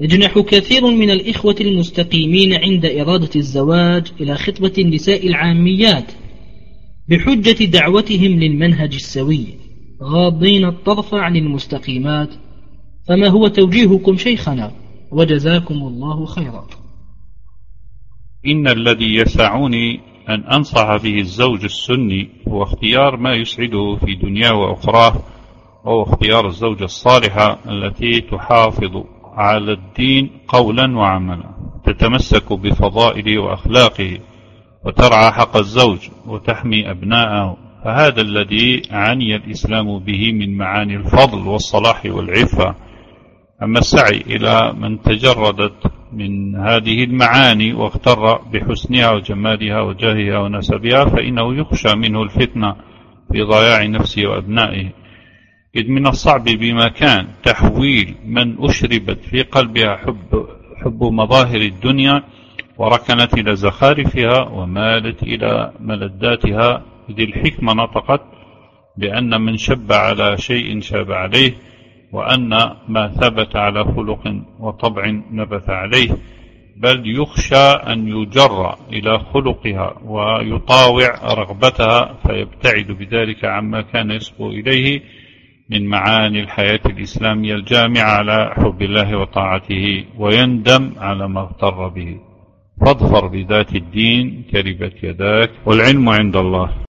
يجنح كثير من الإخوة المستقيمين عند إرادة الزواج إلى خطبة النساء العاميات بحجة دعوتهم للمنهج السوي غاضين الطرف عن المستقيمات. فما هو توجيهكم شيخنا؟ وجزاكم الله خيرا. إن الذي يسعني أن أنصح به الزوج السني هو اختيار ما يسعده في دنياه وأخراه وهو اختيار الزوجة الصالحة التي تحافظ على الدين قولا وعملا تتمسك بفضائله وأخلاقه وترعى حق الزوج وتحمي أبناءه فهذا الذي عني الإسلام به من معاني الفضل والصلاح والعفة. أما السعي إلى من تجردت من هذه المعاني واغتر بحسنها وجمالها وجاهها ونسبها فإنه يخشى منه الفتنة في ضياع نفسه وأبنائه. إذ من الصعب بمكان تحويل من أشربت في قلبها حب, حب مظاهر الدنيا وركنت إلى زخارفها ومالت إلى ملذاتها. إذ الحكمة نطقت بأن من شب على شيء شاب عليه وأن ما ثبت على خلق وطبع نبت عليه. بل يخشى أن يجر إلى خلقها ويطاوع رغبتها فيبتعد بذلك عما كان يسبو إليه. من معاني الحياة الإسلامية الجامعة على حب الله وطاعته ويندم على ما اغتر به. فاظفر بذات الدين كربت يداك والعلم عند الله.